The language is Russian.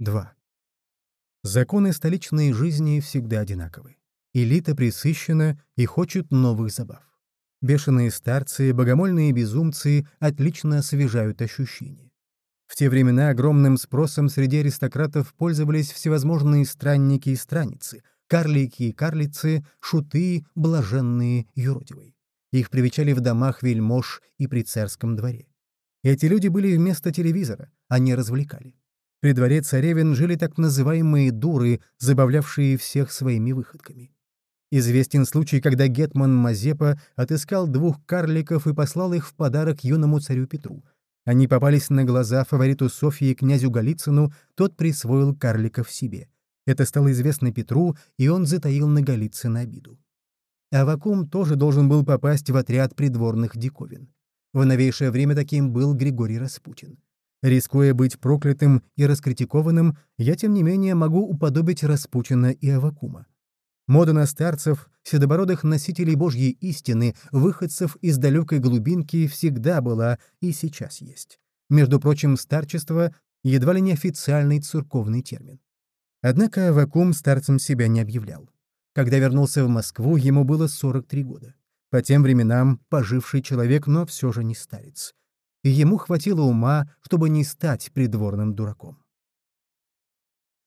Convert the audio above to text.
2. Законы столичной жизни всегда одинаковы. Элита присыщена и хочет новых забав. Бешеные старцы, богомольные безумцы отлично освежают ощущения. В те времена огромным спросом среди аристократов пользовались всевозможные странники и страницы, карлики и карлицы, шуты, блаженные, юродивые. Их привечали в домах вельмож и при царском дворе. Эти люди были вместо телевизора, они развлекали. При дворе царевин жили так называемые дуры, забавлявшие всех своими выходками. Известен случай, когда Гетман Мазепа отыскал двух карликов и послал их в подарок юному царю Петру. Они попались на глаза фавориту Софии князю Голицыну, тот присвоил карликов себе. Это стало известно Петру, и он затаил на Голицына обиду. Авакум тоже должен был попасть в отряд придворных диковин. В новейшее время таким был Григорий Распутин. Рискуя быть проклятым и раскритикованным, я, тем не менее, могу уподобить Распутина и Авакума. Мода на старцев, седобородых носителей Божьей истины, выходцев из далекой глубинки всегда была и сейчас есть. Между прочим, старчество — едва ли не официальный церковный термин. Однако Авакум старцем себя не объявлял. Когда вернулся в Москву, ему было 43 года. По тем временам поживший человек, но все же не старец. И ему хватило ума, чтобы не стать придворным дураком.